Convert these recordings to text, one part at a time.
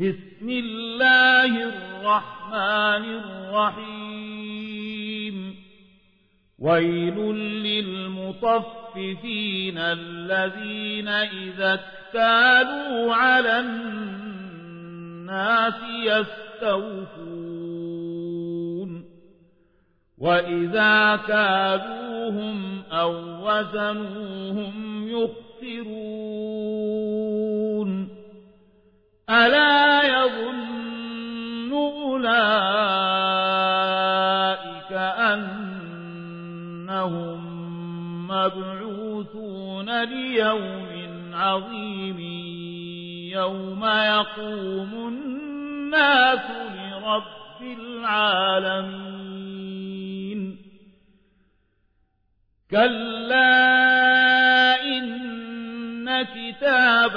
بسم الله الرحمن الرحيم. ويل للمطففين الذين إذا اكتالوا على الناس يستوفون. وإذا كالوهم أو وزنوهم يخسرون. ألا يظن أولئك أنهم مبعوثون ليوم عظيم يوم يقوم الناس لرب العالمين. كلا إن كتاب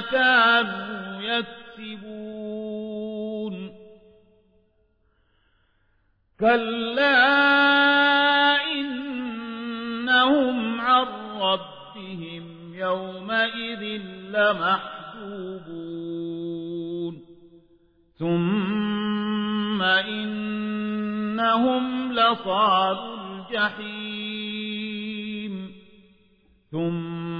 كانوا يكسبون. كلا إنهم عن ربهم يومئذ لمحجوبون. ثم إنهم لصال الجحيم. ثم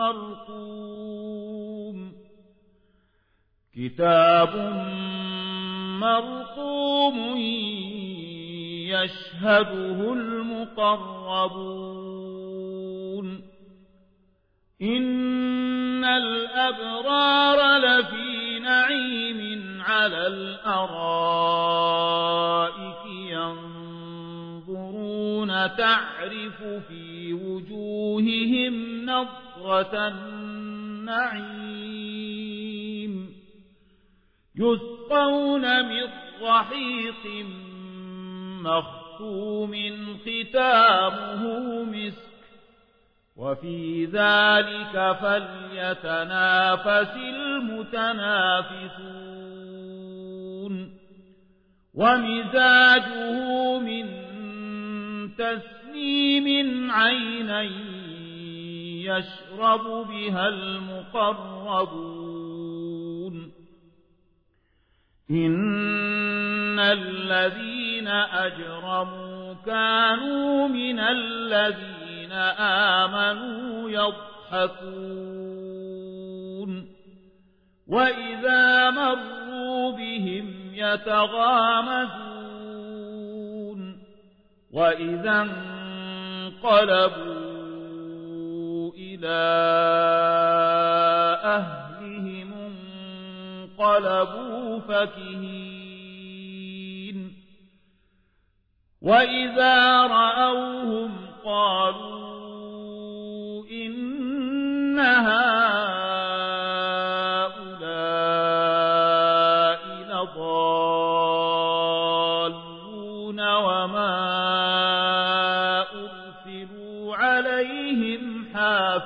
مرقوم. كتاب مرقوم يشهده المقربون. إن الأبرار لفي نعيم على الأرائك ينظرون تعرف وجوههم نظرة النعيم. يسقون من رحيق مختوم ختامه مسك. وفي ذلك فليتنافس المتنافسون. ومزاجه من تسنيم عينا يشرب بها المقربون. إن الذين أجرموا كانوا من الذين آمنوا يضحكون. وإذا مروا بهم يتغامزون. وإذا انقلبوا إلى أهلهم انقلبوا فكهين. وإذا رأوهم قالوا